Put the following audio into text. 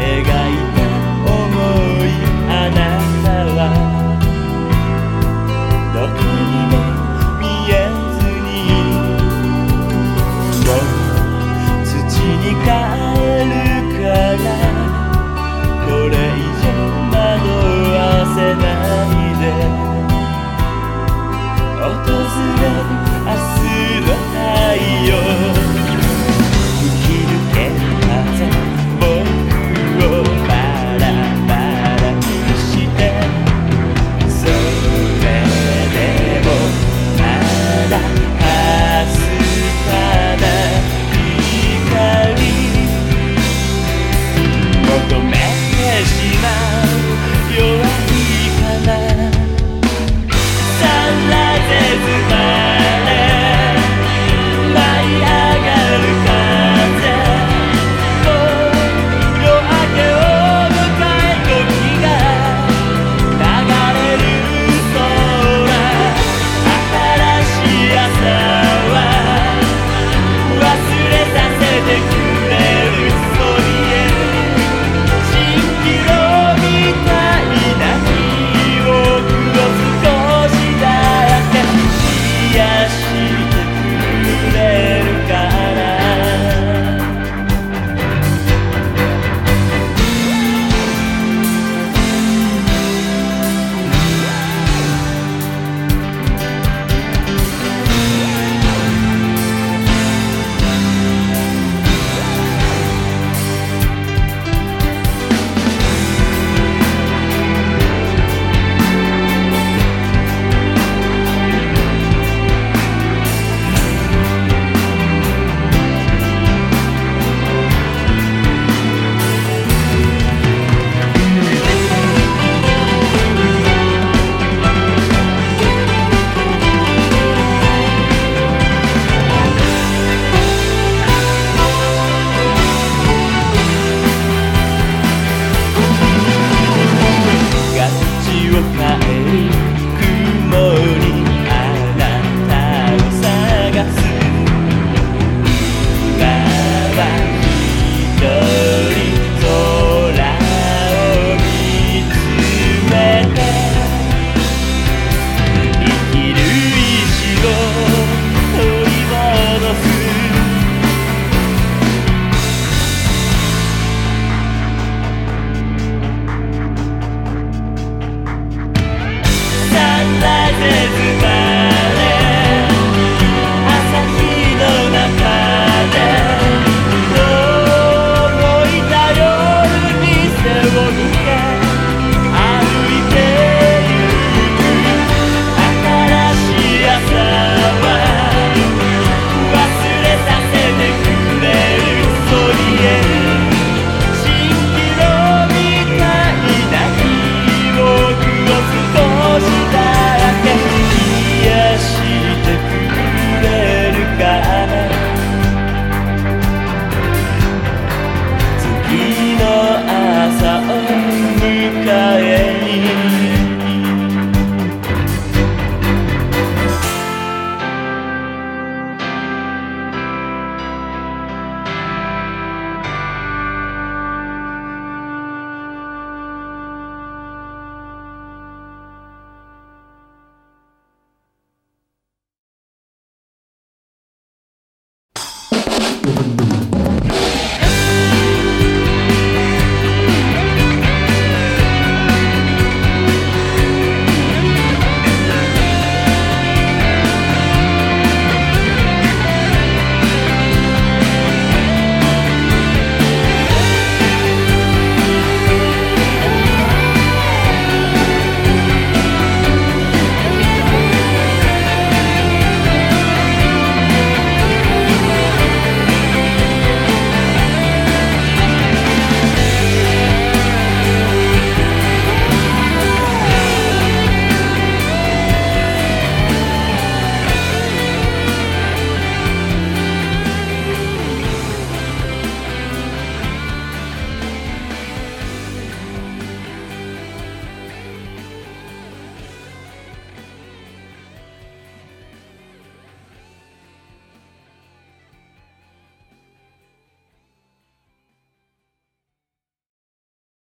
描いて也许